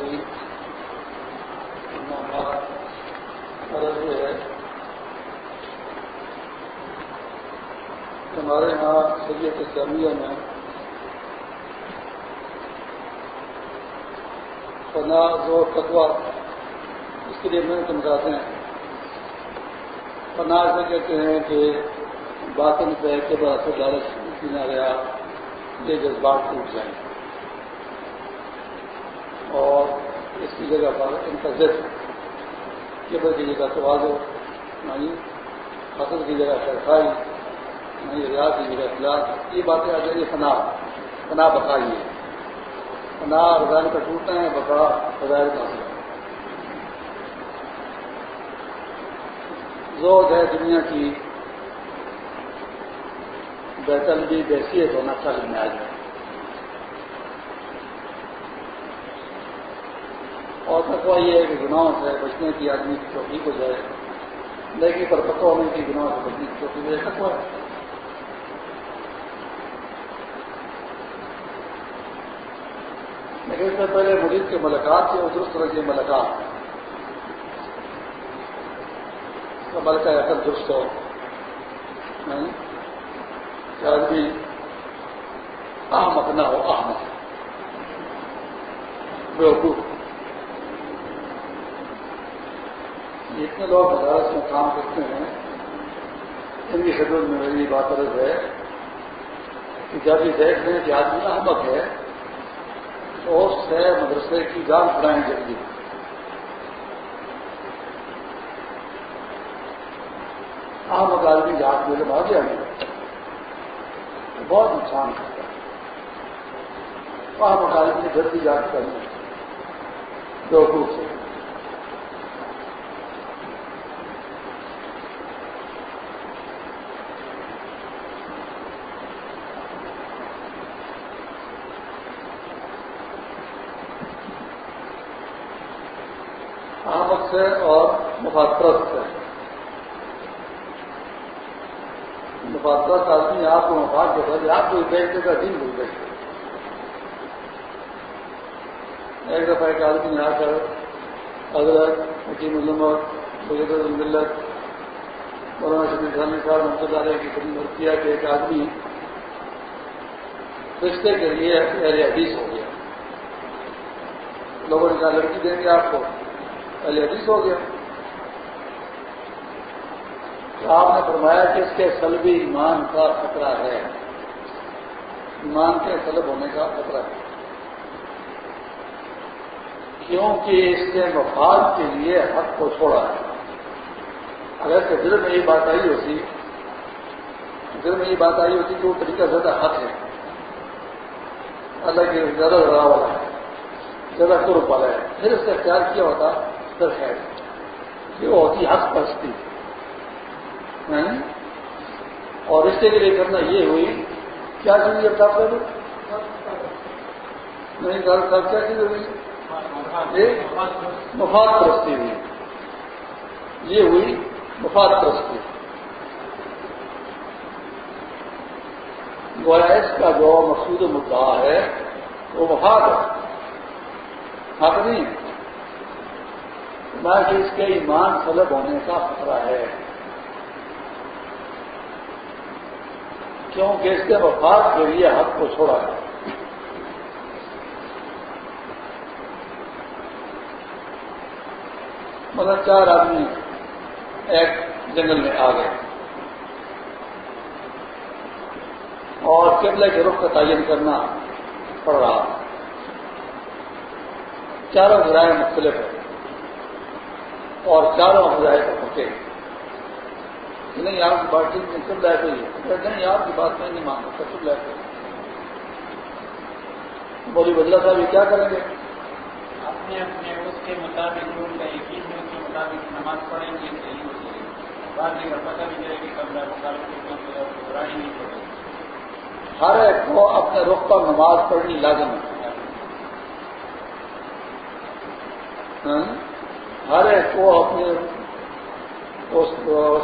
کبھی عرض یہ ہے۔ ہمارے یہاں شریعت اسلامیہ میں پناہ زور تقوا اس کے لیے محنت سمجھاتے ہیں۔ پناہ سے کہتے ہیں کہ باطن پہ کے بعد سے لالچ پینا گیا یہ جذبات ٹوٹ جائیں۔ اور اس کی جگہ پر ان کا ذکر کیبل یعنی کی جگہ توازو نہیں فصل کی جگہ سرکاری یعنی نہیں ریاض کی جگہ خلاف یہ باتیں آ جائیں گی فنا فنا بتائیے فنا رضائن کا ٹوٹنا ہے بقا رضائن کا زور ہے دنیا کی بہتر بھی بحثیت ہونا چاہیے۔ میں آ جائے اور تقوا یہ ہے کہ گناہوں سے بچنے کی آدمی کی چوکی ہو جائے لیکن پر پتہ ہونے کی گناہوں سے بچنے کی چوکی ہو جائے تقوا ہے۔ لیکن اس سے پہلے مریض کے ملاقات سے درست طرح کی ملاقات ملکہ اثر درست ہو۔ کہ آدمی احمد نہ ہو احمد بیوقوف جتنے لوگ مدارس میں کام کرتے ہیں، ان کی شیڈول میں میری بات عرض ہے کہ جب یہ دیکھ لیں کہ آدمی احمد ہے، تو اس سے مدرسے کی جان پڑائیں جلدی احمد آدمی جہاز میرے بھاگ جائیں گے۔ بہت نقصان کرتا ہے۔ احمد آدمی جلدی جانچ کرنی دو سے اور مفادرت سے مفادرت آدمی آپ کو مفاد کے بجے کا دن بھول بیٹھتے ایک دفعہ ایک آدمی آ کر حضرت حکیم علمت بزرگ ملت مولانا شبیر خان صاحب محمد علیہ کی خدمت کیا کہ ایک آدمی رشتے کے لیے اہل حدیث ہو گیا۔ لوگوں نے کہا، لڑکی دیں گے آپ کو؟ اہل حدیث ہو گیا۔ آپ نے فرمایا کہ اس کے سلبی ایمان کا خطرہ ہے۔ ایمان کے سلب ہونے کا خطرہ ہے۔ کیونکہ اس کے مفاد کے لیے حق کو چھوڑا ہے۔ اگر کہ دل میں یہ بات آئی ہوتی، دل میں یہ بات آئی ہوتی کہ وہ طریقہ زیادہ حق ہے۔ اللہ کے زیادہ لڑا والا ہے، زیادہ قرب والا ہے۔ پھر اس کا خیال کیا ہوتا ہے یہ ہوتی، حق پرستی۔ ہاں؟ اور رشتے کے لیے کرنا یہ ہوئی کیا اب آپ کرو نہیں صاحب کیا چیز ہوئی؟ مفاد پرستی ہوئی۔ یہ ہوئی مفاد پرستی۔ گوائس کا جو مقصود مدعا ہے وہ مفاد ہے۔ حق نہیں۔ کہ اس کے ایمان سلب ہونے کا خطرہ ہے۔ کیونکہ اس کے وفات کے لیے حق کو چھوڑا ہے مگر چار آدمی ایک جنگل میں آ گئے۔ اور قبلہ کے رخ کا تعین کرنا پڑ رہا۔ چاروں ذرائع مختلف ہے اور چاروں ہزار کو پھٹے نہیں آپ کی بات ٹھیک نہیں سب لائف نہیں آپ کی بات میں نہیں مان سکتا سب لائف بولی بدلا صاحب یہ کیا کریں گے؟ اپنے اپنے اس کے مطابق ان کا یقین ہے اس کے مطابق نماز پڑھیں گے صحیح ہو جائے بعد میں پتہ بھی چلے گی کب مطابق نہیں پڑے ہر ایک کو اپنے رخ پر نماز پڑھنی لازم ہے۔ ہاں؟ ہر ایک کو اپنے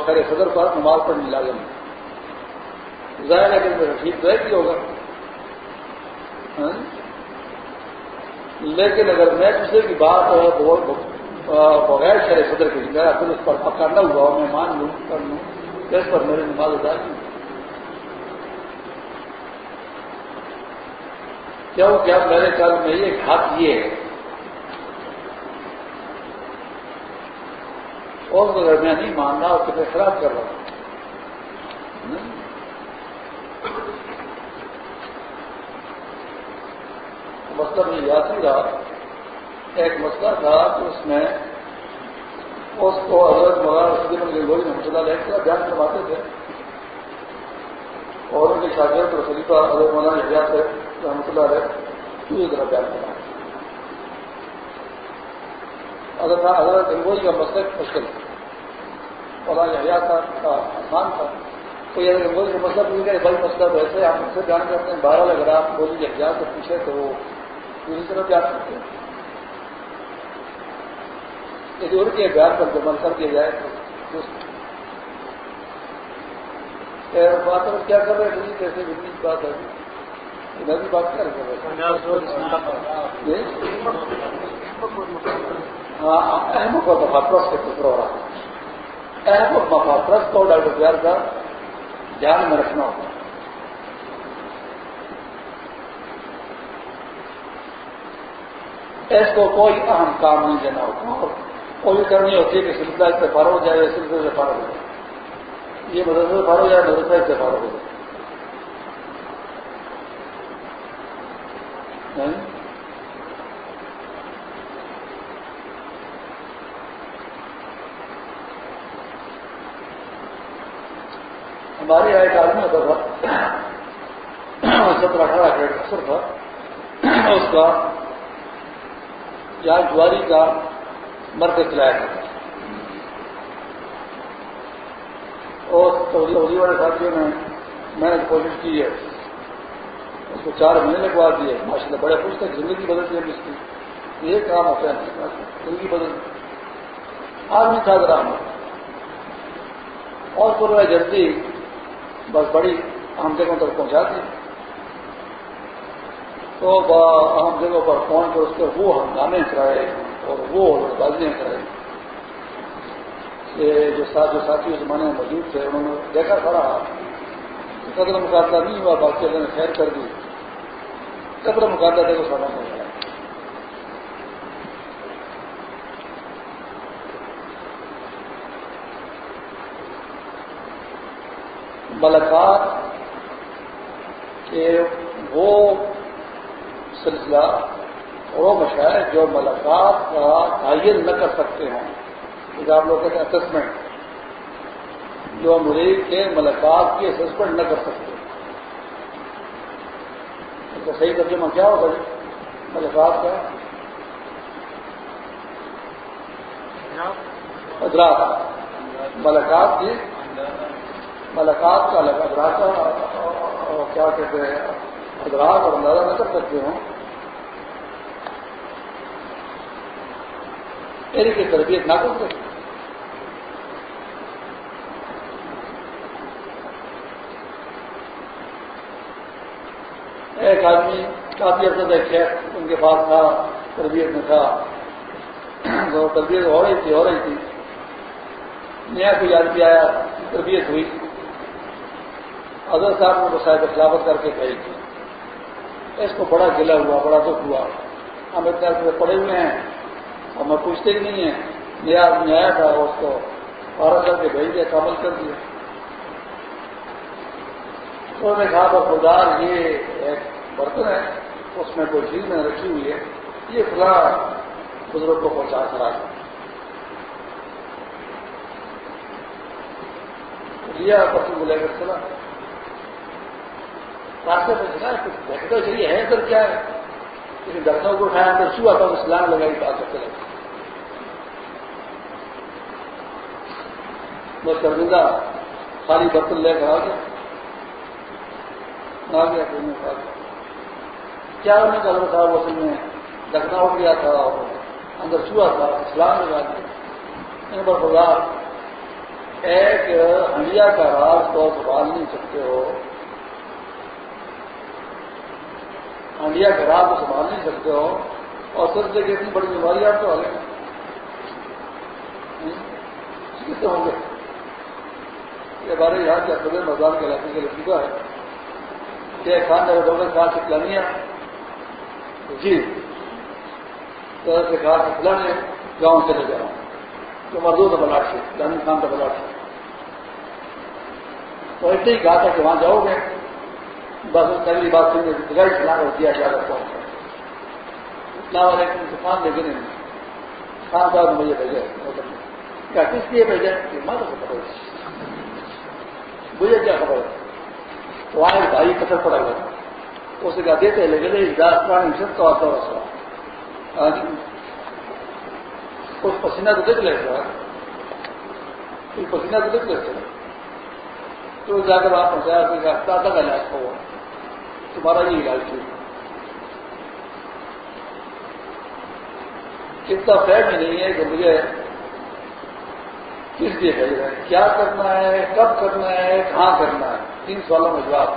خیر صدر پر نماز پڑھنے لازم ہے ظاہر ہے کہ میرا ٹھیک ظاہر بھی ہوگا۔ ہاں؟ لیکن اگر میں دوسرے کی بات بغیر شہر صدر کے میرا پھر اس پر پکا نہ ہوا میں مان لوں، کر لوں اس پر میری نماز ادا کی۔ کیوں کیا میرے خیال میں یہ ہاتھ یہ ہے اور اگر میں نہیں، ماننا اور کتنے خراب کر رہا ہوں مسئلہ یاد نہیں رہا۔ ایک مسئلہ تھا کہ اس میں اس کو حضرت مولانا گنگوئی نے مسئلہ لے کر بیان کرواتے تھے۔ اور ان کے شاگرد اور خلیفہ حضرت مولانا حیات ہے رحمۃ اللہ علیہ طرح بیان کرا حضرت حضرت گنگوئی کا مسئلہ مشکل تھا مولانا حیات کا آسان تھا۔ تو یہ گنگوئی کا مسئلہ پوچھ گیا بھائی مسئلہ ویسے آپ مجھ سے بیان کرتے ہیں بارہ اگر آپ بولی احتیاط سے پوچھے تو وہ دوسری طرف بیان کرتے ہیں۔ یدی ان کے بیان پر جمع کر دیا جائے تو بات کیا کر رہے ہیں؟ کیسے بات ہے۔ بات کر رہے ہاں اہم اور مفاطرت کے فکر ہو رہا ہے۔ اہم اور مفاطرت کو ڈاکٹر پیار کا دھیان میں رکھنا ہوگا اس کو کوئی اہم کام نہیں دینا ہوتا۔ کوئی کرنی ہوتی ہے کہ سلسلہ سے فارغ ہو جائے، سلسلے سے فارغ ہو جائے۔ یہ مدرسے سے فارغ ہو جائے مدرسہ سے فارغ ہو جائے۔ ہاں؟ ہمارے یہاں ایک آدمی ہوتا تھا سترہ اٹھارہ کا افسر تھا اس کا یا جواری کا مرد چلایا تھا اور سعودی والے ساتھیوں نے میں نے کوشش کی ہے۔ اس کو چار مہینے لگوا دیے ماشاء اللہ بڑے خوش تھے زندگی بدلتی ہے اس کی۔ یہ کام ہوتا ہے۔ زندگی بدل آدمی تھا ذرا اور پور جلدی بس بڑی اہم جگہوں تک پہنچا دی تو اہم جگہوں پر پہنچ کر اس کے وہ ہنگامے کرائے اور وہ بازیاں کرائے۔ کہ جو ساتھ جو ساتھی اس زمانے میں موجود تھے، انہوں نے دیکھا پڑا قدر مقابلہ نہیں ہوا، باقی اللہ نے خیر کر دی۔ قدر مقابلہ دیکھو سارا ہو گیا ملکات کے وہ سلسلہ وہ مشاعر جو ملاقات کا تعین نہ کر سکتے ہیں جیسے آپ لوگ کہتے ہیں اسسمنٹ جو مریض کے ملاقات کی اسسمنٹ نہ کر سکتے۔ کا صحیح ترجمہ کیا ہوگا جی؟ ملاقات کا۔ ادراک ملاقات کی ملاقات کا ادراک کیا کہتے ہیں، ادراک اور اندازہ نہ کر سکتے ہوں میری کی تربیت نہ کر سکتے ایک آدمی کافی عرصہ تک شیخ ان کے پاس تھا، تربیت میں تھا۔ تو تربیت ہو رہی تھی، ہو رہی تھی۔ نیا کوئی آدمی آیا، تربیت ہوئی۔ حضرت صاحب نے وہ صاحب خلافت کر کے کہی تھی اس کو بڑا گلا ہوا، بڑا دکھ ہوا۔ ہم اتنے پڑے ہوئے ہیں، اور میں پوچھتے ہی نہیں ہے نیا آدمی آیا تھا اس کو بارہ کر کے بھیج دیا کامل کر دیا۔ تو نے کہا بردار یہ ایک برتن ہے، اس میں کوئی چیز میں رکھی ہوئی ہے۔ یہ فلاں بزرگ کو پہنچا کرا لیا، برتن کو لے کر چلا۔ راستے میں چلا دیکھتا چلیے، ہے سر کیا ہے؟ لیکن درخت کو اٹھایا تو شو آتا اسلام لگائی بات کرتے لگے وہ شرمندہ خالی برتن لے کر آ گیا۔ آ گیا کیا انہوں نے کہا صاحب؟ وہ میں دکھنا ہو گیا تھا اندر چوہا تھا اسلام لگا دیا۔ ان پر خدا ایک ہنڈیا کا راز تو سنبھال نہیں سکتے ہو۔ ہنڈیا کا راز تو سنبھال نہیں سکتے ہو اور سر سے اتنی بڑی بیماری آپ کو آگے کتنے ہوں گے؟ یہ ہمارے یہاں کے صدر مزار کے علاقے کے لطیفہ ہے۔ کہ خان نے ڈاکٹر کہا کہ کلانیا جی۔ سے کہا کہ کھلانے گاؤں چلے جاؤ تو مردوں بلاٹ سے۔ جانی خان کا بلاٹ سے۔ تو ایسے ہی کہا تھا کہ وہاں جاؤ گے۔ بس پہلی بات سننے کی جگہ کھلا کر دیا جا کر پہنچ اتنا والے خان لے کے نہیں خان صاحب مجھے بھیجا کیا کس لیے بھیجا کہ ماں کو خبر مجھے کیا خبر تو وہاں ایک بھائی پتھر پڑا ہوا تھا اسے کہا، دیتے لے گئے پرانی سب تو آتا ہوا کچھ ہاں جی۔ پسینہ تو دیکھ لیتا کوئی پسینہ تو دیکھ لیتے تو جا کر آپ پہنچایا کہ دادا کا علاج ہوا۔ تمہارا یہ علاج ٹھیک اتنا فہم نہیں ہے کہ مجھے کس لیے بھیج رہے کیا کرنا ہے؟ کب کرنا ہے؟ کہاں کرنا ہے؟ تین سالوں میں جواب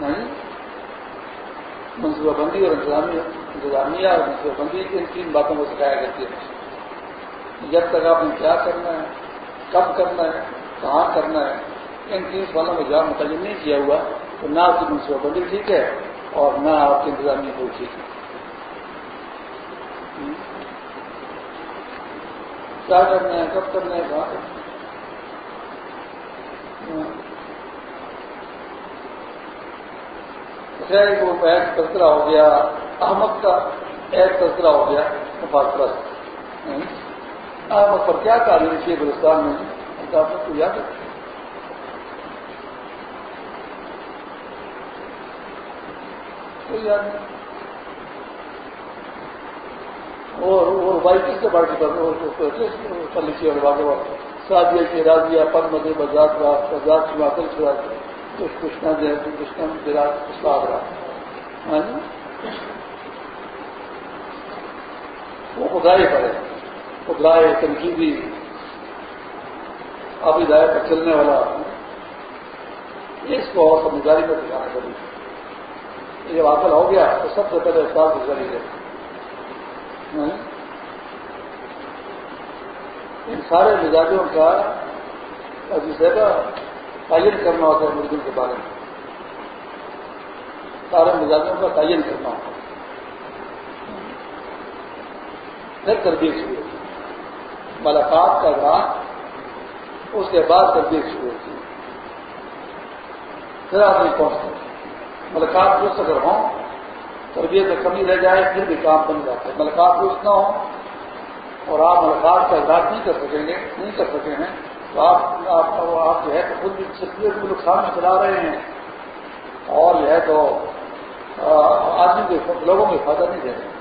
نہیں؟ منصوبہ بندی اور انتظامیہ انتظامیہ اور منصوبہ بندی، ان تین باتوں کو سکھایا کرتی ہے۔ جب تک آپ نے کیا کرنا ہے، کب کرنا ہے، کہاں کرنا ہے ان تین سالوں میں جواب متعین نہیں کیا ہوا تو نہ آپ کی منصوبہ بندی ٹھیک ہے اور نہ آپ کی انتظامیہ کوئی ٹھیک ہے۔ کیا کرنا ہے؟ کب کرنا ہے کہاں کرنا اچھا، ہے خیر وہ ایک تذکرہ ہو گیا۔ احمد کا ایک تذکرہ ہو گیا مفاد احمد پر کیا تعلیم تھی ہندوستان میں؟ یاد ہے؟ کوئی یاد نہیں۔ اور بھائی کس سے پارٹی پر لکھی اور واقع سادیا کی راضیا پد مدے بزاد رات بزاد کی واقع کشنا جیسے کشن وراٹ استاد رہا ہاں جی؟ وہ خدائی پر ہے۔ خدائے تنقیدی ابھی دائر پر چلنے والا۔ اس کو اور سمجھداری میں دکھانا پڑی یہ واقع ہو گیا تو سب سے پہلے استاد کی ذریعے ان سارے مزاجوں کا زیادہ تعین کرنا ہوتا ہے مردوں کے بارے میں۔ سارے مزاجوں کا تعین کرنا ہوتا ہے۔ پھر تربیت شروع ہوتی ملاقات کا رات اس کے بعد تربیت شروع ہوتی ہے۔ پھر آدمی پہنچتے ہیں ملاقات درست اگر ہوں تربیت میں کمی رہ جائے، پھر بھی کام بن جاتا ہے۔ ملاقات درست نہ ہو اور آپ ملاقات کا اجلاس نہیں کر سکیں گے، نہیں کر سکے ہیں، تو آپ آپ جو ہے تو خود بھی شخصیت کو نقصان میں چلا رہے ہیں۔ اور جو ہے تو آدمی کے لوگوں کو فائدہ نہیں دے رہے۔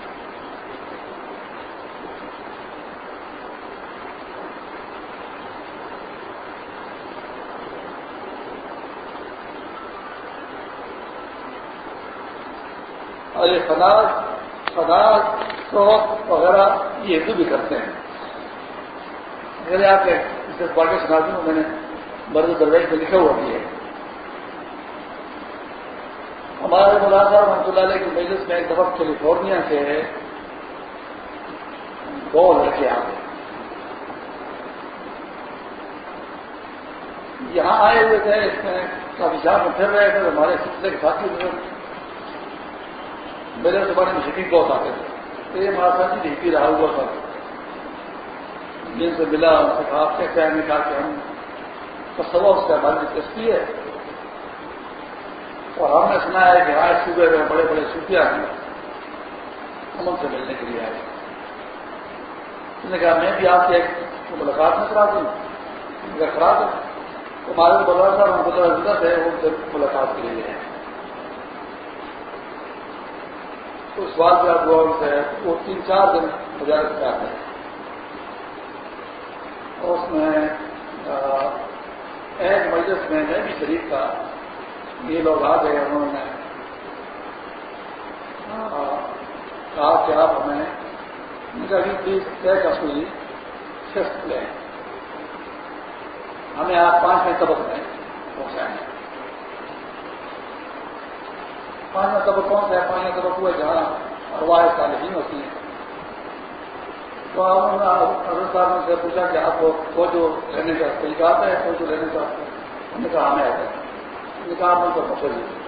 اور یہ فناز فناز وغیرہ یہ ہندو بھی کرتے ہیں۔ اگر آپ اس بار کے سنا دوں، میں نے برد درویش میں لکھا ہوا بھی ہے۔ ہمارے مولانا صاحب رحمۃ اللہ علیہ کی مجلس میں ایک دفعہ کیلیفورنیا سے دو لڑکے آ گئے یہاں آئے ہوئے تھے، اس میں کافی جہاں میں پھر رہے تھے، ہمارے سلسلے کے ساتھی میرے زمانے میں شکیل بہت آتے تھے یہ ہمارا ساتھی ڈھیپی رہا ہوا تھا۔ جن سے ملا، ان سے کہا، آپ کیسے آئیں گے کہا کہ ہم سوا اس کا ہماری دلچسپی ہے اور ہم نے سنا ہے کہ آج صوبے میں بڑے بڑے صوفیہ ہیں، ہم ان سے ملنے کے لیے آئے۔ انہوں نے کہا، میں بھی آپ سے ایک ملاقات میں کرا دوں۔ خراب ہے تو ہمارے بڑا صاحب ہم کو ضرورت ہے وہ ملاقات کے لیے ہیں اس بات کا غور سے وہ تین چار دن مجالس کا ہے اور اس میں ایک مجلس میں میں بھی شریف تھا یہ لوگ آ گئے، انہوں نے کہا کہ آپ ہمیں پلیز طے کا سوئی شفٹ لیں۔ ہمیں آپ پانچویں طبق میں پہنچائیں۔ پانچواں طبق کون سا ہے؟ پانچواں طبق ہوا جہاں ارواہ صالحین ہوتی ہیں۔ تو حضرت صاحب نے سے پوچھا کہ آپ کو فوجو لینے کا طریقہ آتا ہے فوجو لینے کا انہوں نے کہا ہمیں آتا ہے۔ انہوں نے کہا آپ ان کو پکڑ لیجیے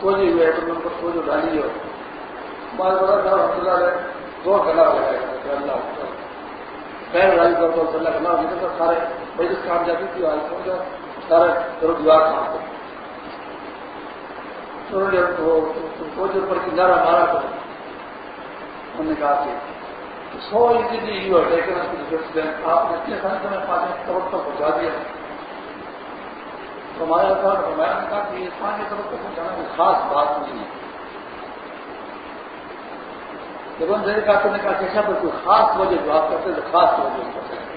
فوجی ہوئے تو ان کو فوجو ڈالی ہو ہمارے بڑا صاحب رحمۃ اللہ نے دو گلا لگایا کہ اللہ پیر رائی کر تو اللہ گلا نکل کر سارے بڑی کام جاتی تھی، آج سارے کرو دیوار کام کرتے انہوں نے فوجی پر کنارا مارا کرو انہوں نے کہا کہ so easily you are taken آپ نے اتنے سارے سمے پانچ طرف تک پہنچا دیا تو ہمارے تھا میں نے کہا کہ اس پانچ طرف تک پہنچانا کوئی خاص بات نہیں ہے جب ہم نے کہا نے کہا کہ ایسا پر کوئی خاص وجہ جو آپ کرتے تو خاص وجہ کرتے ہیں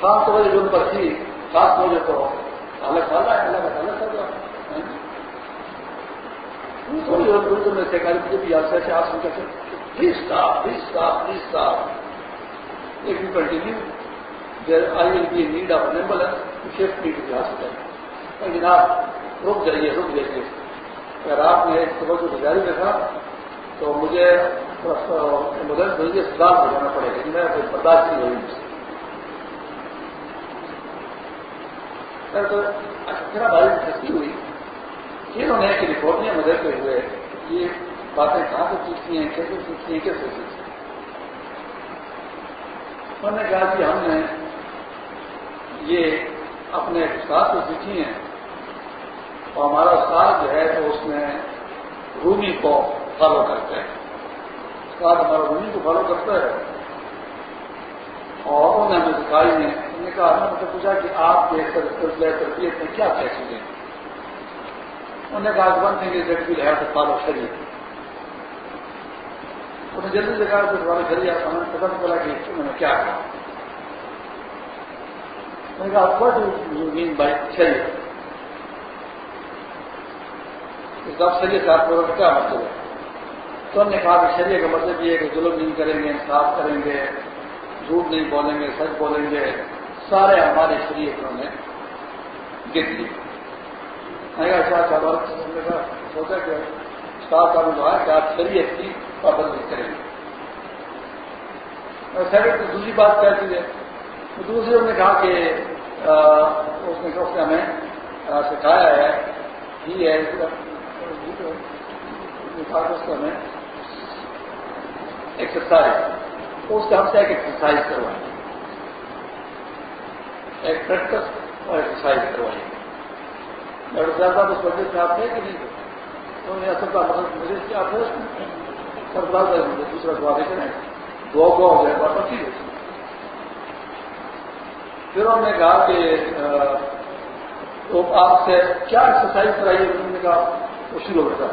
خاص وجہ جو ان پر تھی خاص وجہ تو الگ والا ہے الگ الگ سب تھوڑی اور تھوڑی دیر میں سیکاری مجھے بھی یاد سے آپ سمجھا کہ please stop please stop please stop ایک بھی continue there I will be need of enable ہے شفٹ نیڈ بھی حاصل ہے جناب، رک جائیے رک جائیے۔ اگر آپ نے ایک صبح کو جاری رکھا، تو مجھے مدد ضروری اسپتال ہو جانا پڑے گا۔ میں برداشت نہیں ہوئی اچھا میرا بھائی دلچسپی ہوئی۔ انہوں نے کیلیفورنیا میں رہتے ہوئے یہ باتیں کہاں سے سیکھی ہیں، کیسے سیکھی ہیں، کیسے سیکھی انہوں نے کہا کہ ہم نے یہ اپنے استاد سے سیکھی ہیں اور ہمارا استاد جو ہے تو اس میں رومی کو فالو کرتے ہیں استاد ہمارا رومی کو فالو کرتا ہے اور انہوں نے ہمیں سکھائی ہیں نے کہا ہم مطلب نے پوچھا کہ آپ کے تربیت میں کیا کیا چیزیں؟ ہیں انہوں نے کہا one thing is that we'll have to follow شریعت انہوں نے جلدی سے کہا کہ فالو شریعت ہمیں پتا بولا کہ انہوں نے کیا کہا۔ میں نے کہا وٹ یو مین بائی شریعت اس کا شریعت آپ کو کیا مطلب ہے؟ تو ہم نے کہا کہ شریعت کا مطلب یہ ہے کہ ظلم نہیں کریں گے، انصاف کریں گے، جھوٹ نہیں بولیں گے، سچ بولیں گے۔ سارے ہمارے شریعت انہوں نے گر لیے سوچا کہ سات سال جو ہے کہ آپ شریعت کی پابندی کریں گے۔ دوسری بات کیا چیز ہے۔ دوسرے نے کہا کہ اس نے اس نے ہمیں سکھایا ہے، ہی ہے، اس ہمیں ایکسرسائز اس کا ہم سے ایک ایکسرسائز کروائیں ایک پریکٹس اور ایکسرسائز کروائیں۔ ڈاکٹر صاحب صاحب اس وجہ سے آپ تھے کہ نہیں؟ تھے تو نے اصل کا مطلب مجھے کیا تھے سرکار کا دوسرا دعا دے کریں دعا گوا ہو جائے، واپس ہی پھر انہوں نے کہا کہ تو آپ سے کیا ایکسرسائز کرائیے انہوں نے کہا، وہ شروع ہو گیا۔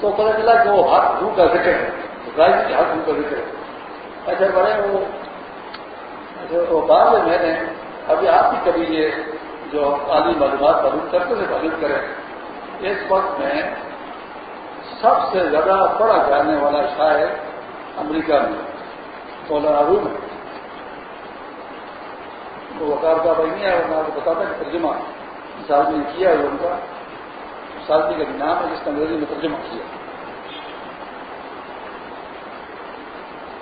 تو پتا چلا کہ وہ ہاتھ دھو کا ذکر ہے ہاتھ دھو کا ذکر ہے ایسے بڑے وہ وہ بعد میں نے ابھی آپ ہی کبھی یہ جو عالی معلومات معلوم کرتے تھے معلوم کریں اس وقت میں سب سے زیادہ پڑا جانے والا شاعر امریکہ میں، مولانا روم ہے وہ وکار کا بھائی نہیں ہے میں آپ کو بتاتا کہ ترجمہ اس آدمی نے کیا ہے ان کا۔ اس آدمی جی کا نام ہے جس کا انگریزی میں ترجمہ کیا۔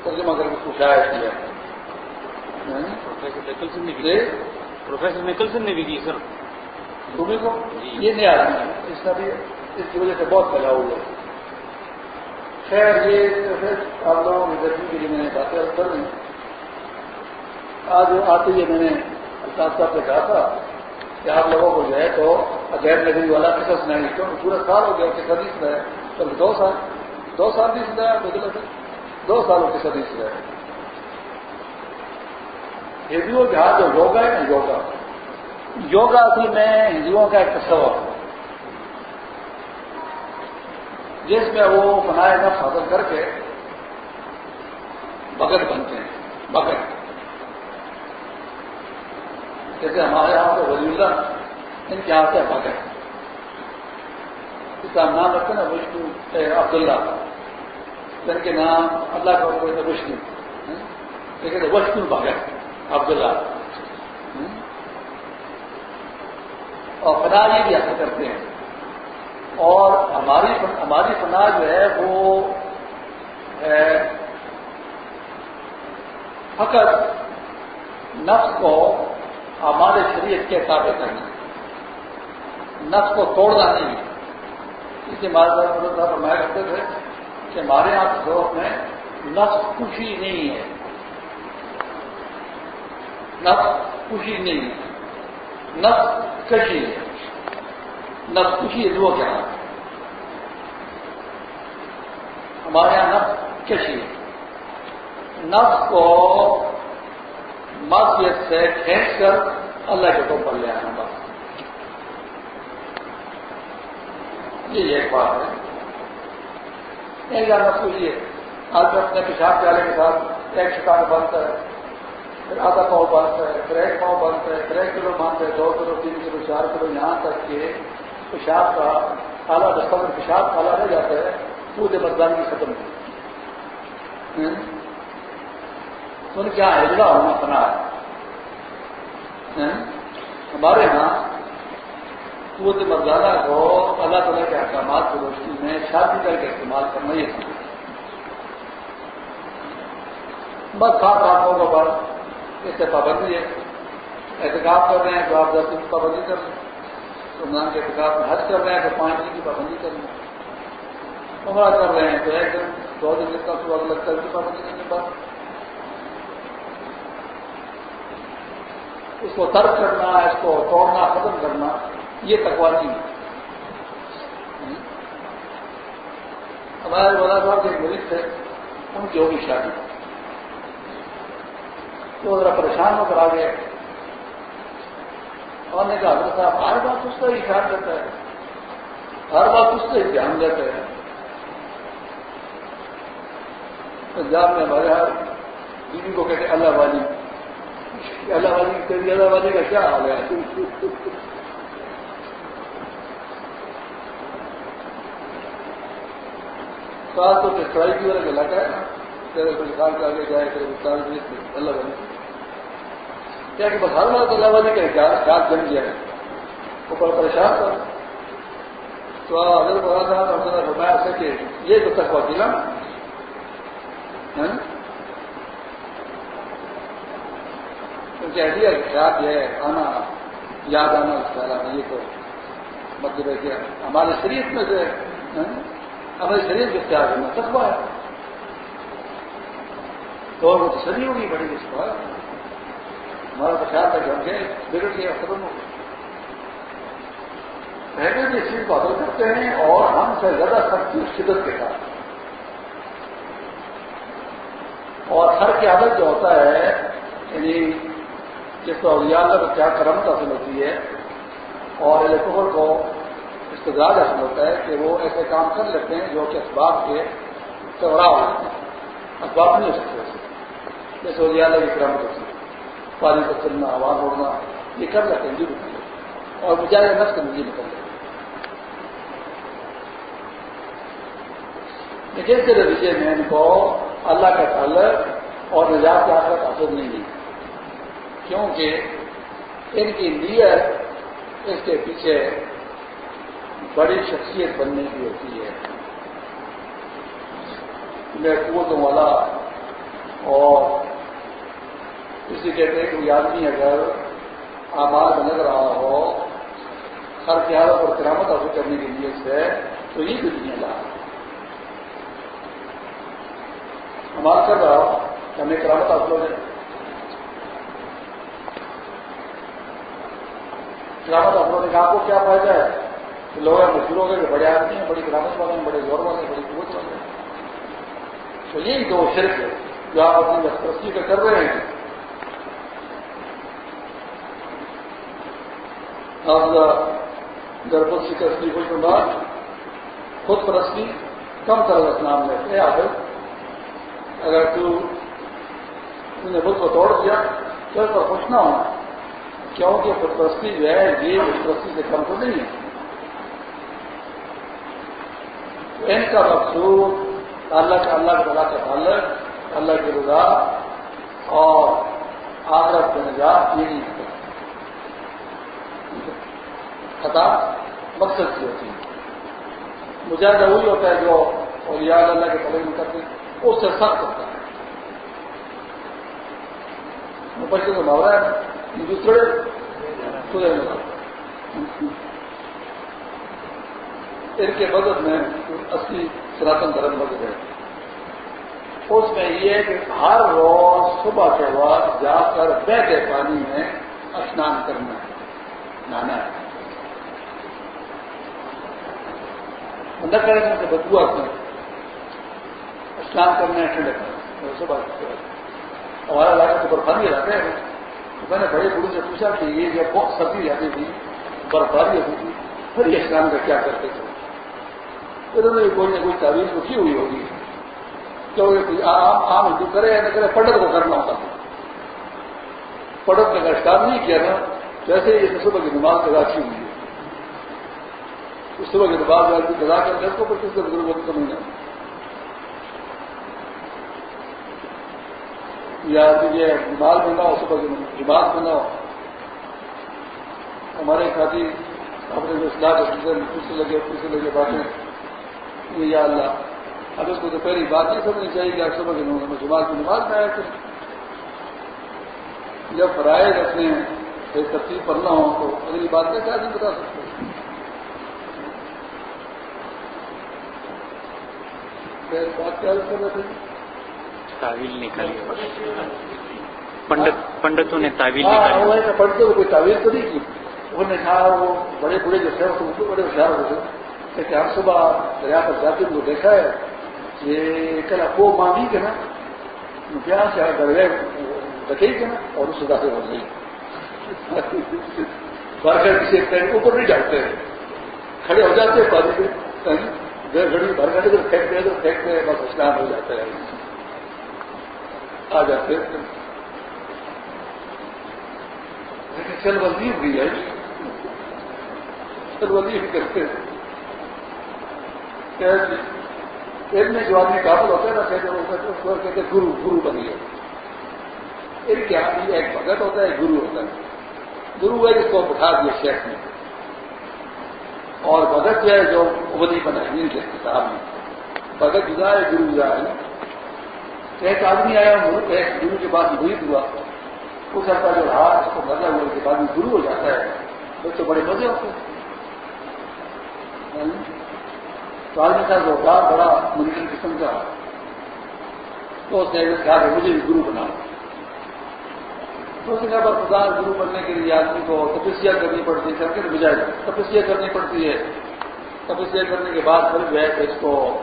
ترجمہ کر کے کچھ شاعر کیا ہے پروفیسر نکلسن نے بھی کی۔ سر۔ روبی کو؟ یہ نہیں آدمی ہے۔ اس کا بھی اس کی وجہ سے بہت پھیلا ہوا۔ ہے خیر یہ آپ لوگوں کی دیکھنے کے لیے میں نے باتیں کر رہی آج آتے ہی میں نے الطاف صاحب سے کہا تھا کہ آپ لوگوں کو جو ہے تو غیر نگری والا قصص نہیں کیونکہ پورا سال ہو گیا کہ سدی سے تو دو سال دو سال بھی سنایا دو سالوں کی سدی سے ہندوؤں کے ہاتھ جو یوگا ہے نا، یوگا۔ یوگا اصل میں ہندوؤں کا ایک تصور جس میں وہ بنائے گا حاصل کر کے بگت بنتے ہیں بگت جیسے ہمارے یہاں سے ولی اللہ ان کے یہاں سے بگت اس کا نام رکھتے نا، وشنو، عبداللہ۔ جن کے نام اللہ کا کوئی تو وشنو لیکن وشنو بھگت عبداللہ۔ اور فنا یہ بھی حاصل کرتے ہیں۔ اور ہماری ہماری فنا جو ہے وہ فقط نفس کو ہمارے شریعت کے تابع کرنا نفس کو توڑنا نہیں۔ اسی مارا صاحب فرمایا کرتے تھے کہ ہمارے یہاں تصور میں نفس خوشی نہیں ہے۔ نفس خوشی نہیں ہے۔ نفس کشی ہے۔ نفس خوشی ہے، دو کیا؟ ہمارے یہاں نفس کشی ہے۔ نفس کو معصیت سے کھینچ کر اللہ کے تو پر لے آنا بس۔ یہ ایک بات ہے۔ نہیں جانا سوچیے آج میں اپنے پیشاب پیالے کے ساتھ ایک شکار بنتا ہے، پھر آدھا پاؤ بنتا ہے، پھر ایک پاؤ بنتا ہے، پھر ایک کلو باندھتا ہے دو کلو، تین کلو، چار کلو، یہاں تک کہ پیشاب کا کالا دستہ میں پیشاب کالا رہ جاتا ہے، پورے متدان کی ختم ہو ان کیا ہجڑا ہونا پنا ہے۔ ہمارے یہاں قوت مردانہ کو اللہ تعالیٰ کے احکامات کی روشنی میں شادی کر کے استعمال کرنا ہی سمجھ بس سات آٹھ لوگوں پر اس سے پابندی ہے۔ احتکاب کر رہے ہیں تو آپ دس دن کی پابندی کر لیں رمضان کے احتکاب میں حج کر رہے ہیں تو پانچ دن کی پابندی کر لیں عمرہ کر رہے ہیں تو ایک دن، دو دن جتنا صبح لگتا ہے اس کی پابندی کرنے کے بعد۔ اس کو ترک کرنا، اس کو توڑنا، ختم کرنا۔ یہ تکوالی ہے۔ ہمارے بلا صاحب کے مریض تھے، ان کی ہوگی شادی۔ تو ذرا پریشان ہو کر آ گئے۔ اور نے کہا، حضرت صاحب، ہر بات اس کا ہی خیال دیتا ہے۔ ہر بات اس کا ہی دھیان دیتا ہے۔ پنجاب میں ہمارے یہاں بیوی کو کہتے اللہ والی۔ اللہ والی اللہ والی کا کیا حال ہے؟ سات تو کڑائی کی والا علاقہ ہے نا تیرے مثال کے آگے جائے تیرے مثال بھی اللہ والی کیا کہ بس ہر بات اللہ والی کا خیال جم گیا ہے۔ وہ بڑا پریشان تھا۔ تو اگر بڑا تھا تو ہم نے فرمایا ایسا کہ یہ تو تک پہنچی نا۔ کیونکہ ایڈیا خیال یہ ہے، آنا، یاد آنا اس خیال یہ تو مطلب ہے کہ ہمارے شریف میں سے ہمارے شریر کے اختیار کرنا تقوا ہے۔ تو وہ تو شریر ہوگی، بڑی اس کو ہمارا تو خیال تھا کہ ہم گئے، بگڑ گیا ختم ہو پہلے بھی اس چیز کو حاصل کرتے ہیں اور ہم سے زیادہ سختی شدت کے ساتھ۔ اور ہر کی عادت جو ہوتا ہے یعنی جس کو اللہ کو کیا کرمت حاصل ہوتی ہے، اور الکوہل کو استدراج حاصل ہوتا ہے کہ وہ ایسے کام کر لیتے ہیں جو کہ اسباب کے چوڑا ہو جاتے ہیں۔ اسباب نہیں ہو سکتے۔ جیسے وہ اللہ کی کرمت ہوتی ہے۔ پانی کو چلنا آواز اڑنا یہ کر لیتے ہیں جی نکل اور بجائے نفس کے نجی نکل جاتے جس کے نتیجے میں ان کو اللہ کا تعلق اور نجات کا آخرت حاصل نہیں ہوئی کیونکہ ان کی نیت اس کے پیچھے بڑی شخصیت بننے کی ہوتی ہے۔ میں قوتوں والا اور اسی کہتے ہیں کوئی آدمی اگر آباد لگ رہا ہو، ہر پیاروں پر کرامت حاصل کرنے کی نیت سے تو یہ بھی دنیا لا۔ ہمارا کر رہا کہ ہمیں کرامت حاصل ہو جائے۔ کرامت حاصل ہونے کا آپ کو کیا فائدہ ہے؟ لوگ مشہور ہو گئے کہ بڑے آدمی ہیں، بڑی کرامت والے ہیں، بڑے زور والے ہیں، بڑی قوت والے ہیں۔ تو یہی دو شرک ہے جو آپ اپنی دسترسی کا کر رہے ہیں۔ آپ گربت شکستی ہوئی کے بعد خود پرستی کم طرح اسلام لیتے ہیں آپ اگر تو نے خود کو توڑ دیا، تو اس پر خوش نہ ہونا کیونکہ خود پرستی جو ہے، یہ خود پرستی سے کم تو نہیں ہے۔ ان کا مقصود اللہ کا اللہ تعالیٰ کا تعلق، اللہ کی رضا اور آخرت کے نجات یہ خطا مقصد کی ہوتی ہے۔ مجاہدہ وہی ہوتا ہے جو اولیاء اللہ کے قبل میں کرتے ہیں اس سے سخت ہوتا ہے۔ بچے کو محاورہ ہے دوسرے ان کے مدد میں اصلی سناتن دھرم مدد ہے اس میں یہ ہے کہ ہر روز صبح کے بعد جا کر بہتے پانی میں اسنان کرنا ہے، نہانا ہے۔ نہ کریں گے تو بدو آتے ہیں اسنان کرنا ہے ٹھنڈے کرنا صبح ہمارا علاقہ تو برفانی علاقہ ہے۔ میں نے بڑے بڑوں سے پوچھا کہ یہ جب بہت سردی رہتی تھی برفباری ہوتی تھی، پھر یہ اسنان کا کیا کرتے تھے؟ انہوں نے کوئی نہ کوئی تعویذ اٹھی ہوئی ہوگی کیونکہ عام ہندو کرے یا نہ کرے پنڈت کو کرنا ہوتا تھا پنڈت نے اگر اسٹارٹ نہیں کیا نا جیسے یہ صبح کی نماز پیدا کی ہوئی ہے اس صبح کی نماز آدمی پیدا کر دے اس کو پھر کس سے بزرگ ہوتی سمجھنا یا یہ نماز بناؤ صبح کی نماز بناؤ ہمارے ساتھی اپنے جو اسلام کے سلسلے میں پھر لگے پھر لگے باتیں یا اللہ اب اس کو تو پہلی بات نہیں سمجھنی چاہیے کہ آپ صبح کے نماز جماعت کی نماز میں آئے تھے۔ جب فرائض اپنے ترتیب پڑھنا ہو تو اگلی بات میں کیا نہیں بتا سکتے بات کیا کر رہے تھے تعویل نکالی۔ پنڈت پنڈتوں نے تعویل ہاں، نکالی۔ پنڈتوں کو کوئی تعویل تو نہیں کی۔ انہوں نے کہا وہ بڑے بڑے جو تھے بڑے ہوشیار ہوتے کہ ہم صبح دریا پر جاتے ان کو دیکھا ہے یہ کل آپ کو مانگی کہ نا پیار سے دریا رکھے گی نا، اور اس سے ہو گئی برگر کسی اوپر نہیں جاتے۔ کھڑے ہو جاتے ہیں پانی کے پہ گھڑی بھر کر پھینک دے تو پھینک دے بس اسنان ہو جاتا ہے۔ آ جاتے۔ چل بندی ہوئی ہے۔ چل بندی بھی کرتے ہیں۔ ایک میں جو آدمی قابل ہوتا ہے نا کہتے ہیں کہتے گرو گرو بنی ہے۔ ایک کیا ایک بھگت ہوتا ہے، گرو ہوتا ہے۔ گرو ہے جس کو بٹھا دیا شیخ نے۔ اور بھگت جو ہے، جو ابدی بنائی ان کے کتاب میں۔ بھگت جدا ہے، گرو جدا ہے۔ ایک آدمی آیا ایک گرو کے بعد محیط ہوا۔ اس کا جو رہا اس کو مزہ ہوا کے بعد گرو ہو جاتا ہے۔ تو تو بڑے مزے ہوتے ہیں۔ تو آدمی کا جو بات بڑا منظم قسم کا تو اس نے کہا کہ مجھے بھی گرو بنا تو اس جگہ پر خدا گرو بننے کے لیے آدمی کو تپسیا کرنی پڑتی ہے، کر کے بجائے۔ تپسیا کرنی پڑتی ہے۔ تپسیا کرنے کے بعد پھر جو ہے کہ اس کو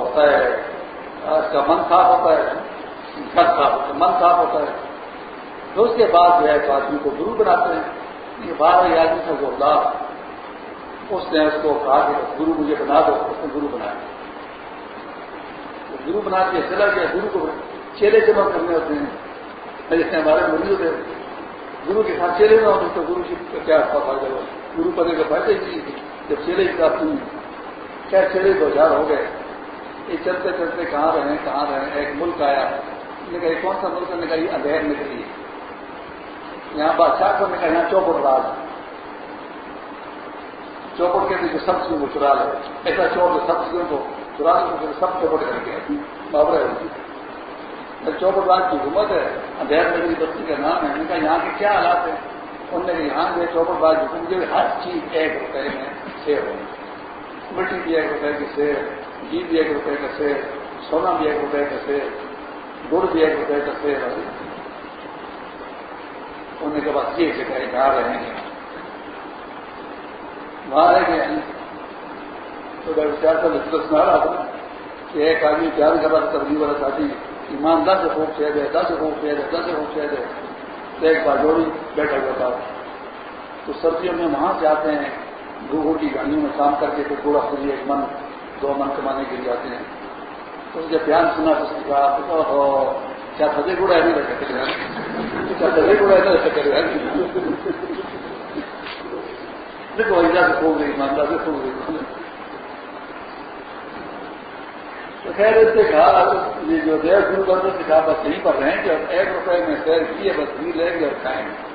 ہوتا ہے۔ اس کا من صاف ہوتا ہے۔ گھر صاف ہوتا ہے، من صاف ہوتا ہے۔ تو اس کے بعد جو ہے تو آدمی کو گرو بناتے ہیں۔ یہ باہر آدمی کا زوردار۔ اس نے اس کو، کہا کہ گرو مجھے بنا دو، اس نے گرو بنایا گرو بنا کے چلا گیا، گرو کو چیلے جمع کرنے ہوتے ہیں۔ جیسے ہمارے مریض ہوتے گرو کے ساتھ چیلے نہ ہوتے تو گرو کی کیا فائدہ ہو گرو پدے کا فائدہ ہی جی، جب چیلے کی بات نہیں کیا چیلے دو ہزار ہو گئے۔ یہ چلتے چلتے کہاں رہے کہاں رہے؟ ایک ملک آیا۔ نے کہا کون سا ملک نے کہا، یہ اندھیر نکلی یہاں بادشاہ کو نے کہا، یہاں چوپٹ راج۔ چوپٹ کے جو سب کو چرا لے۔ ایسا چور جو سب کو چرا لے سب چوپٹ کر کے بابر چوپٹ راج کی حکومت ہے۔ اندھیر نگری بستی کا نام ہے۔ کہا یہاں کے کیا حالات ہیں؟ انہوں نے یہاں جو چوپٹ راج حکومت جو ہر چیز ایک روپے میں سیو ہے مٹی بھی ایک روپے کی سیر، گھی بھی ایک روپے کا سیر، سونا بھی ایک روپے کا سیر، گڑ بھی ایک روپے کا سیر۔ ہے انہوں کے بعد یہ جگہ کہاں رہیں گے؟ وہاں رہ گئے تو چار کا لطف سنا رہا تھا کہ ایک آدمی پیار کر رہا تھا تبدیل والا ساتھی ایماندار سے خوب شہد ہے دس سے خوب شہد ہے دس سے خوب شہد ہے تو ایک بار جوڑی بیٹھا ہوا تھا۔ تو سردیوں میں وہاں سے آتے ہیں۔ دو کی گاڑیوں میں کام کر کے پھر تھوڑا خود ایک من، دو من کمانے کے لیے آتے ہیں۔ تو جب بیان سنا تو اس نے کہا کیا سدے گوڑا ہے نہیں رکھ سکتے کیا سدے گوڑا ہے نہیں رکھ سکتے دیکھو ایجا سے کھو گئی ایماندار سے کھو گئی تو خیر، اس سے کہا، یہ جو دیر شروع کرنے سے کہا، بس یہیں پر رہیں گے اور ایک روپے میں سیر کیے بس بھی لیں گے اور کھائیں گے۔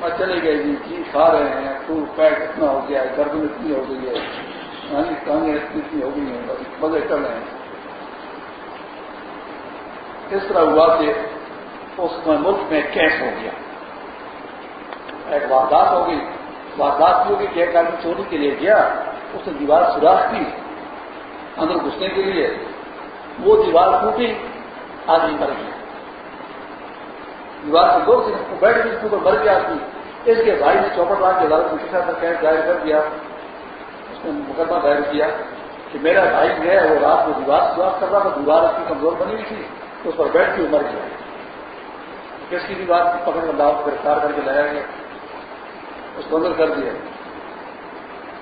بس چلے گئے جی چیز کھا رہے ہیں ٹوٹ پیٹ اتنا ہو گیا ہے گردن اتنی ہو گئی ہے ٹانگیں اتنی ہو گئی ہیں، بس مزے کر رہے ہیں۔ اس طرح ہوا کہ اس میں ملک میں کیس ہو گیا۔ ایک واردات ہو گئی۔ واردات کی ہوگی کہ ایک آدمی چوری کے لیے گیا اس نے دیوار سوراخ کی، اندر گھسنے کے لیے۔ وہ دیوار ٹوٹی، آدمی مر گیا۔ دیوار سے دو بیٹھ گئی اس کے اوپر مر گیا آدمی۔ اس کے بھائی نے چوپٹ لاکھ کے عدالت میں کر کیس دائر کر دیا۔ اس نے مقدمہ دائر کیا کہ میرا بھائی جو ہے، وہ رات کو دیوار سوراخ کر رہا تھا، دیوار اس کی کمزور بنی ہوئی تھی، اس پر بیٹھ کے مر گیا۔ کس کی دیوار پکڑ کر لاؤ گرفتار کر کے لایا گیا؟ اس کو اندر کر دیا۔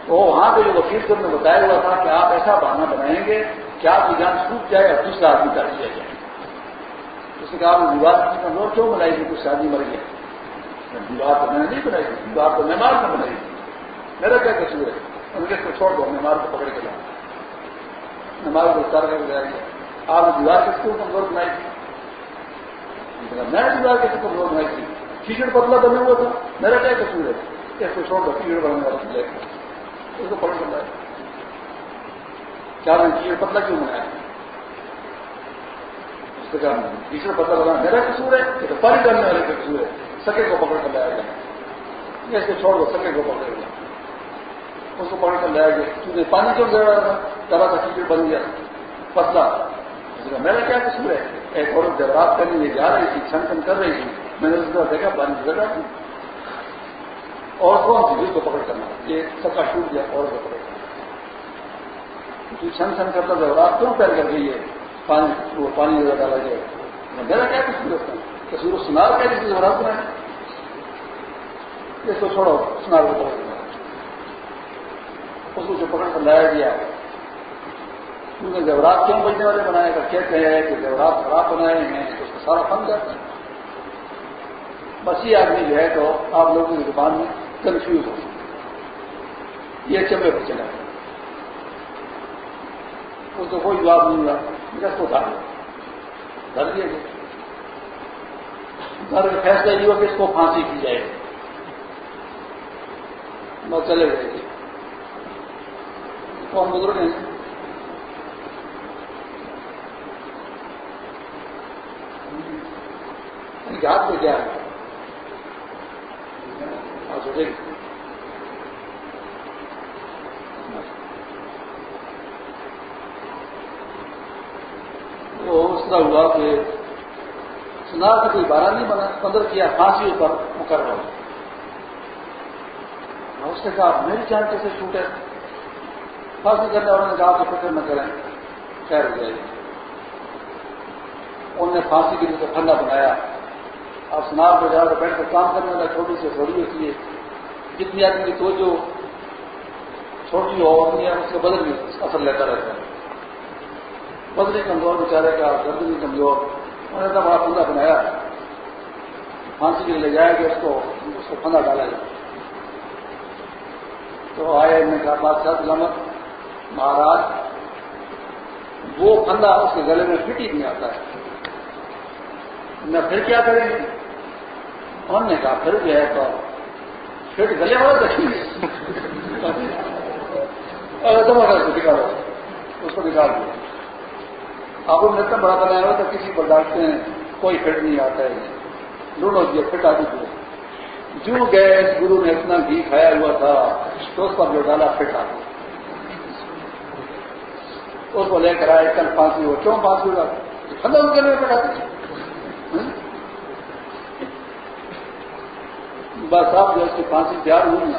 تو وہاں پہ جو وکیل صاحب نے بتایا ہوا تھا کہ آپ ایسا بہانا بنائیں گے کہ آپ کی جان چھوٹ جائے اور دوسرا آدمی کر دیا جائے۔ اس نے کہا، آپ نے دیوار کی کمزور کیوں بنائی تھی؟ کچھ آدمی مر گیا دیوار تو میں نے نہیں بنائی تھی دیوار تو مہمان نے بنائی تھی۔ میرا کیا قصور ہے؟ ان کے کو چھوڑ دو مہمان کو پکڑ کے لاؤ۔ مہمان کو اتار کر جائے گا آپ نے دیوار کس کو کمزور بنائی تھی۔ میں نے دیوار کیسے کمزور بنائی تھی۔ کیچڑ پتلا بنے ہوا تھا۔ میرا کیا قصور ہے؟ اس کو چھوڑ دو کیچڑ بننے والا ملے اس کو پڑھ کرنا ہے کیا میں جی، کیچڑ پتلا کیوں بنایا؟ اس کا کیچڑ پتلا بنا میرا قصور ہے، یہ تو پانی کرنے والے کا قصور ہے۔ سکے کو پکڑ کر لایا گیا اس کو چھوڑ دو، سکے کو پکڑ گیا اس کو پکڑ کر لایا گیا کیونکہ پانی کیوں دے رہا تھا؟ طرح کا کیچڑ بن گیا۔ پتلا۔ میرا کیا قصور ہے؟ ایک عورت جب رات کرنے لیے جا رہی تھی، چھن کر رہی تھی۔ میں نے اس کا دیکھا، پانی جگہ تھی۔ اور کون سی کو پکڑ کرنا یہ سکا ٹوٹ گیا اور کو پکڑ کرنا چھن چھن کرتا جب رات کیوں پیر کر گئی ہے پانی، وہ پانی جگہ ڈالا جائے میرا کیا قصور ہوتا ہے قصور سنار کیا جس کی رات بنائے اس کو چھوڑو، سنار کو پکڑ کرنا اس کو جو پکڑ کر لایا گیا۔ کیونکہ زیورات کیوں بجنے والے بنائے گا کہتے ہیں کہ زیورات خراب بنائے ہیں، اس کا سارا فن جاتا ہے۔ بس یہ آدمی جو ہے تو آپ لوگوں کی زبان میں کنفیوز ہو یہ چمے پر چلا گیا۔ اس کو کوئی جواب نہیں ملا۔ جس کو ڈال ڈر دیا گیا گھر میں فیصلہ یہ ہوا کہ اس کو پھانسی کی جائے۔ بس چلے گئے۔ جی کون بزرگ ہیں یاد میں یعنی کیا ہے؟ تو اس طرح ہوا کہ سنا کا کوئی بارہ نہیں بنا، پندرہ کیا پھانسی پر مکر رہا اس نے کہا، میری جان کیسے چھوٹے؟ پھانسی کرنے والوں نے کہا کہ فکر نہ کریں، خیر ہو جائے گی۔ انہوں نے پھانسی کے لیے ٹھنڈا بنایا۔ آپ سنار پہ جا کر بیٹھ کر کام کرنے والا چھوٹی سے تھوڑی ہوتی ہے جتنی آدمی کی توجہ چھوٹی ہو اپنی اس کا بدل بھی اثر لیتا رہتا ہے۔ بدلی کمزور بیچارے کا درد بھی کمزور، انہوں نے اتنا بڑا پھندا بنایا پھانسی کے لے جائے گا، اس کو اس کو پھندا ڈالا جائے۔ تو آئے نے کہا، بادشاہ سلامت مہاراج، وہ پھندا اس کے گلے میں فٹ ہی نہیں آتا ہے۔ میں پھر کیا کریں؟ گے انہوں نے کہا پھر جو ہے تو پھر گلے والا رکھیے اس کو نکالو اس کو نکال دیا آپ نے اتنا بڑا بنایا ہوا تو کسی پر ڈالتے ہیں، کوئی فٹ نہیں آتا ہے۔ ڈھونڈو دیا فٹ آ دیجیے جو گئے، گرو نے اتنا گھی کھایا ہوا تھا، تو اس پر جو ڈالا فٹ آ گیا اس کو لے کر آئے، کل پھانسی ہو کیوں پھانسی ہوگا ختم ہو گیا فٹ آتی بس آپ جو اس کی پھانسی تیار ہوئی نا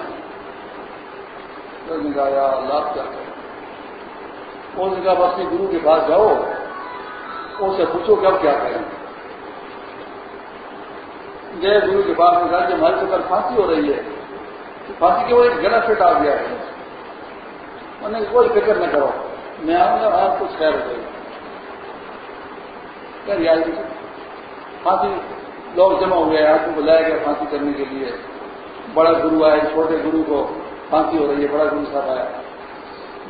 کہا اللہ، کیا کریں؟ اس نے کہا، بس گرو کے پاس جاؤ۔ ان سے پوچھو کہ اب کیا کریں۔ گئے گرو کے پاس میں کہا کہ ہماری تو کل پھانسی ہو رہی ہے پھانسی کے وہ ایک گلا فٹ آ گیا ہے۔ انہوں نے کوئی فکر نہ کرو، میں آؤں گا آپ کچھ خیر ہو جائے گا پھانسی لوگ جمع ہوئے آج کو بلایا گیا پھانسی کرنے کے لیے۔ بڑا گرو آئے چھوٹے گرو کو پھانسی ہو رہی ہے، بڑا گرو صاحب آیا۔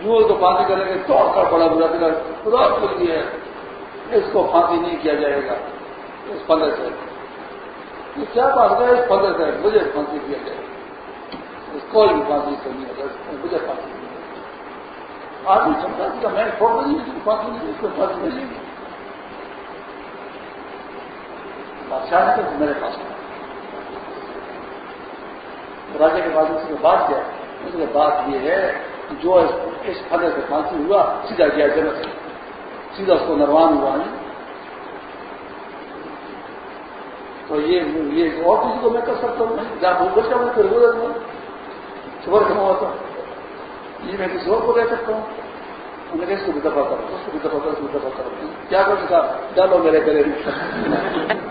جو تو پھانسی کرنے کے تو کا بڑا برا دلا خدا کے لیے اس کو پھانسی نہیں کیا جائے گا۔ اس پندرہ سے۔ یہ کیا بات ہے؟ اس پندرہ سے مجھے پھانسی دیا جائے۔ کوئی بھی پھانسی تو نہیں ہوگا مجھے پھانسی آدمی چلتا ہے میں چھوڑ نہیں اس کو پھانسی نہیں، اس کو پھانسی نہیں۔ بادشاہ نے تو میرے پاس راجا کے بعد اس نے بات کیا اس نے بات یہ ہے جو اس پھلے سے پھانسی ہوا، سیدھا گیا جنت سیدھا اس کو نروان ہوا، نہیں؟ تو یہ یہ اور کسی کو میں کر سکتا ہوں؟ جہاں بھول بچہ میں پھر ہو جاتا ہوں۔ صبح کما ہوتا یہ میں کسی اور کو دے سکتا ہوں؟ انہوں نے کہا، اس کو بھی دفاع کرو، اس کو بھی دفاع کرو، اس کو بھی دفاع کرو۔ کیا کروں جی صاحب؟ ڈالو میرے گلے میں۔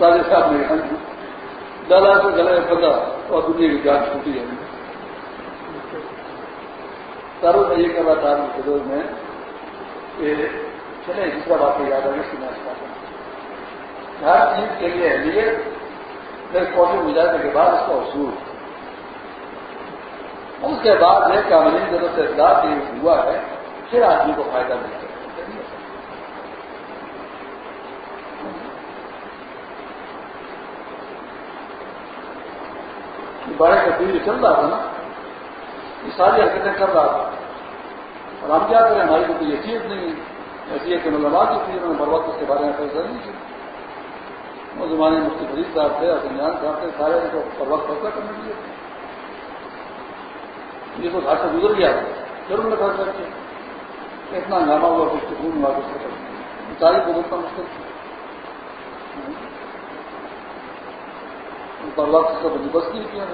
راجا صاحب نے کہا ڈالا تو گلے میں پندرہ اور دنیا کی جان چھوٹی ہے۔ ساروں میں یہ کر رہا تھا حضور میں کہ چلے دوسرا بات کو یاد آگے سنا چاہتا ہوں۔ ہر چیز کے لیے اہمیت، پھر کوشش مجاہدے کے بعد اس کا اصول۔ اس کے بعد ایک کامنی ضرورت سے اطلاع ہوا ہے، پھر آدمی کو فائدہ ملتا ہے۔ بڑے کا دل چل رہا تھا نا، یہ ساری حرکتیں کر رہا تھا۔ اور ہم کیا کریں، ہماری کو کوئی حیثیت نہیں ہے۔ حیثیت کے مطلب کی تھی، انہوں نے بروقت اس کے بارے میں فیصلہ نہیں کیا۔ وہ زمانے میں مفتی فرید صاحب تھے حسنان صاحب تھے، سارے ان کو پر وقت فیصلہ کرنے کے لیے۔ یہ تو گھر سے گزر گیا۔ پھر انہوں نے فیصلہ کیا۔ اتنا ہنگامہ ہوا کچھ سکون ہوا کچھ ساری گزرتا مشکل مطلب پر وقت کا بندوبست نہیں کیا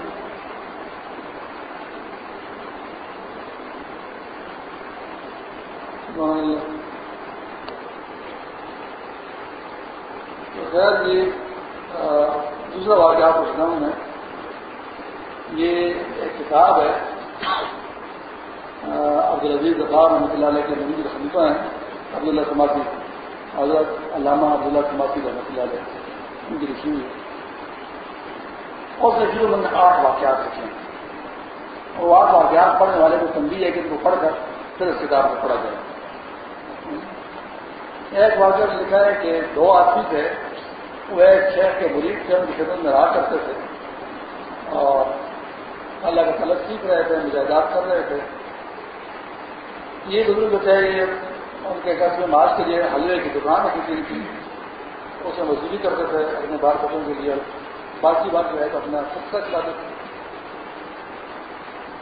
خیر یہ دوسرا واقعہ پوچھنا ہوں میں۔ یہ ایک کتاب ہے۔ عبدالعزیز ظفار رحمۃ اللہ علیہ کے نبی خلیفہ ہیں۔ عبداللہ سماطی حضرت علامہ عبداللہ سماطی رحمۃ اللہ علیہ، ان کی لکھی ہوئی اور اس میں آٹھ واقعات لکھے ہیں۔ اور آٹھ واقعات پڑھنے والے کو تنبیہ ہے کہ ان کو پڑھ کر پھر اس کتاب کو پڑھا جائے۔ ایک واقعہ لکھا ہے کہ دو آدمی تھے، وہ ایک شیخ کے مرید تھے، ان کی خدمت میں رہا کرتے تھے۔ اور اللہ کا طلب سیکھ رہے تھے، مجاہدات کر رہے تھے۔ یہ بزرگ تھے، یہ ان کے گھر میں مارچ کے لیے حلوے کی دکان ہے کسی کی اس میں مزدوری کرتے تھے، اپنے بال بچوں کے لیے۔ باقی بات اچھا جو ہے تو اپنا خود چلاتے تھے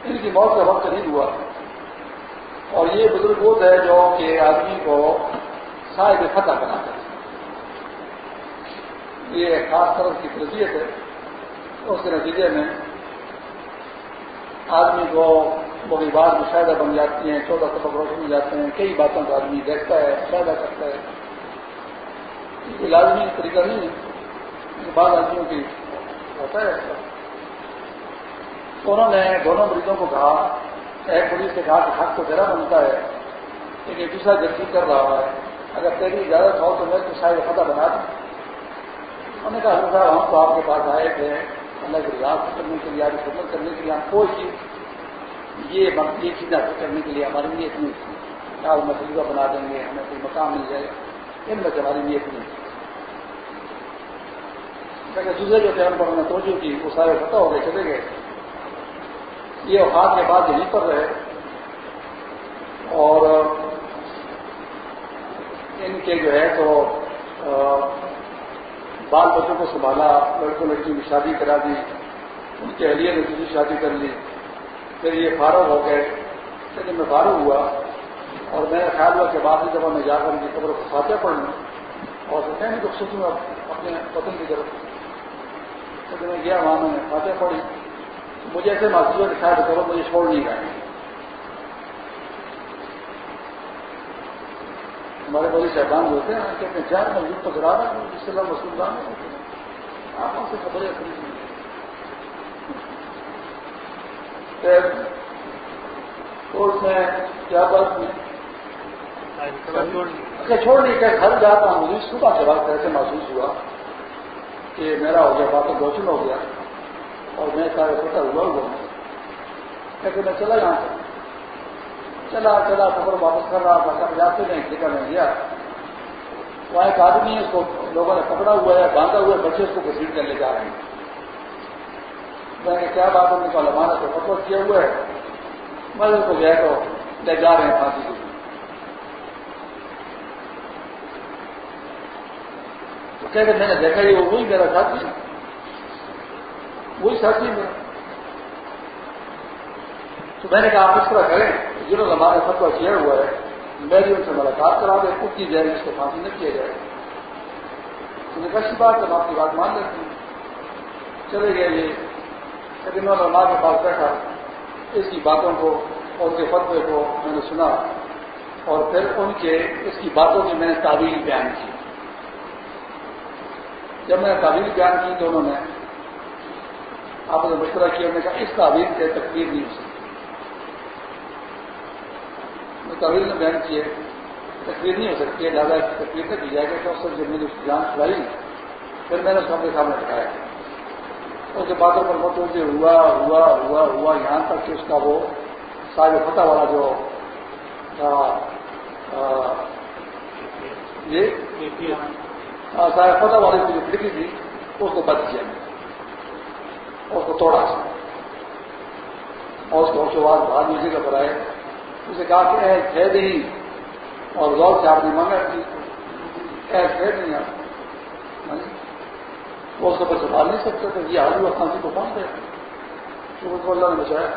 ان کی موت کا وقت نہیں ہوا۔ اور یہ بزرگ وہ ہے جو کہ آدمی کو صاحب فتح بناتے ہیں یہ خاص طرح کی تربیت ہے۔ اس کے نتیجے میں آدمی کو بڑی بات مشاہدہ بن جاتی ہیں، چودہ سبق روشن ہو جاتے ہیں۔ کئی باتوں کا آدمی دیکھتا ہے، مشاہدہ کرتا ہے۔ یہ لازمی طریقہ نہیں ہے۔ بعض آدمیوں کی ہوتا ہے۔ تو انہوں نے دونوں مریضوں کو کہا، ایک مریض سے کہا کہ حق تو تیرا بنتا ہے، لیکن دوسرا جلدی کر رہا ہے۔ اگر تیری اجازت ہو تو میں تو شاید فتح بنا دوں۔ انہوں نے کہا صاحب، ہم تو آپ کے پاس آئے تھے۔ اللہ کی رضا کرنے کے لیے، آپ کی خدمت کرنے کے لیے، ہم کوئی چیز، یہ چیز حاصل کرنے کے لیے ہماری نیت نہیں تھی۔ کیا مسئلہ بنا دیں گے، ہمیں کوئی مقام مل جائے۔ ان میں ہماری نیت نہیں تھی دوسرے جو تھے پر ہم نے توجہ کی، وہ سارے فتح ہو گئے، چلے گئے۔ یہ اوقات کے بعد یہیں پر رہے۔ اور ان کے جو ہے تو بال بچوں کو سنبھالا، لڑکوں لڑکی کی شادی کرا دی، ان کے اہلیہ نے دوسری شادی کر لی۔ پھر یہ فارغ ہو گئے۔ پھر میں فارغ ہوا، اور میرا خیال ہوا کہ بعد جب میں جا کر ان کی قبر کو فاتح پڑھ لوں، اور میں تو سوچوں اپنے وطن کی طرف پھر میں گیا وہاں میں نے فاتح پڑھی۔ مجھے ایسے محسوس ہے کہ کرو مجھے چھوڑ نہیں رہے ہمارے بڑے شہبان ہوتے ہیں کہتے ہیں چار مسجد تو کرا رہا ہوں جس سے اللہ مسلمان ہوتے ہیں آپ سے خبریں خرید تو اس میں کیا بات اچھا چھوڑ نہیں کہ گھر جاتا ہوں۔ مجھے صبح کے بعد ایسے محسوس ہوا۔ کہ میرا ہو گیا بات روشن ہو گیا اور میں سارے پتہ ہوا ہوا۔ کہتے میں چلا یہاں سے۔ چلا چلا، سفر واپس کر رہا تھا جاتے نہیں ٹھیکا میں گیا وہاں ایک آدمی ہے، اس کو لوگوں نے پکڑا ہوا ہے، باندھا ہوا ہے، بچے اس کو گھسیٹ کر لے جا رہے ہیں۔ میں نے کیا بات ان کو علمانا تو فتوا کیا ہوا ہے؟ میں اس کو گیا تو لے جا رہے ہیں پھانسی کے لیے تو کہہ میں نے دیکھا یہ وہی میرا ساتھی وہی ساتھی میرا تو میں نے کہا، آپ اس طرح کریں۔ جنہوں نے ہمارا فتوا کیا ہوا ہے۔ میری ان سے ملاقات کرا دیں، خود کی جائے اس کو پھانسی نہ کیا جائے۔ تو نے کیسی بات ہے آپ کی بات مان لیتے ہیں چلے گئے یہ لیکن میں علماء کے پاس بیٹھا۔ اس کی باتوں کو اور ان کے فتوے کو میں نے سنا۔ اور پھر ان کے اس کی باتوں کی میں نے تعویل بیان کی۔ جب میں نے تعویل بیان کی تو انہوں نے آپ نے مشورہ کیا، انہوں نے کہا، اس تعویل سے تکلیف نہیں ہو سکتی۔ میں تعویل نے بیان کیے تکلیف نہیں ہو سکتی ہے لہٰذا تکلیف نہ کی جائے گا کہ اس وقت جب میں نے اس کی جان چھڑائی پھر میں نے اس کے سامنے دکھایا اس کے باتوں پر متوجہ ہوا ہوا ہوا ہوا، یہاں تک کہ اس کا وہ سارے فتح والا جو یہ ہاں، سارے فتح والی کی جو کھڑکی تھی، اس کو بچ کیا اس کو توڑا۔ اور اس کو بعد بعد مجھے کا برائے اسے کہا کہ اے ہے نہیں اور غور سے آپ نے مانگا کہ اے ہے نہیں آپ وہ اس کو بس سنبھال نہیں سکتے تھے۔ یہ آدمی ہاں جی پھانسی کو پہنچ گئے تو اس کو اللہ نے بچایا۔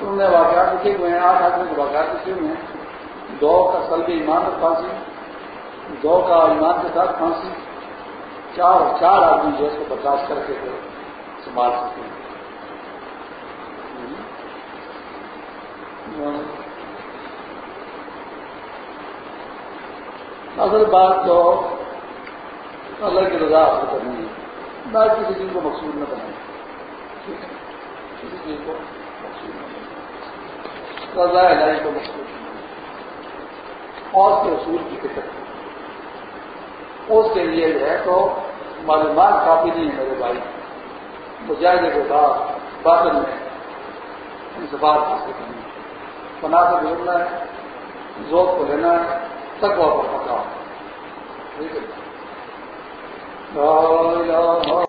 انہوں نے واقعات لکھے ہوئے ہیں، آٹھ آدمی کے واقعات لکھے ہوئے ہیں۔ دو کا سلب ایمان پر پھانسی دو کا ایمان کے ساتھ پھانسی، چار چار آدمی جو اس کو برداشت کر کے سنبھال سکتے ہیں۔ اصل بات تو اللہ کی رضا حاصل کرنی ہے۔ نہ کسی چیز کو مقصود نہ بنائے۔ کسی چیز کو مقصود نہ بنائے۔ رضا الہی کو مقصود اور کے اصول کی فکر۔ اس کے لیے جو ہے تو معلومات کافی نہیں ہے میرے بھائی۔ مجاہدے کے بعد باطن میں انتظار حاصل کرنی ہے۔ پناہ سے گزرنا ہے، ذوق کو لینا ہے تک پر پکا ٹھیک ہے۔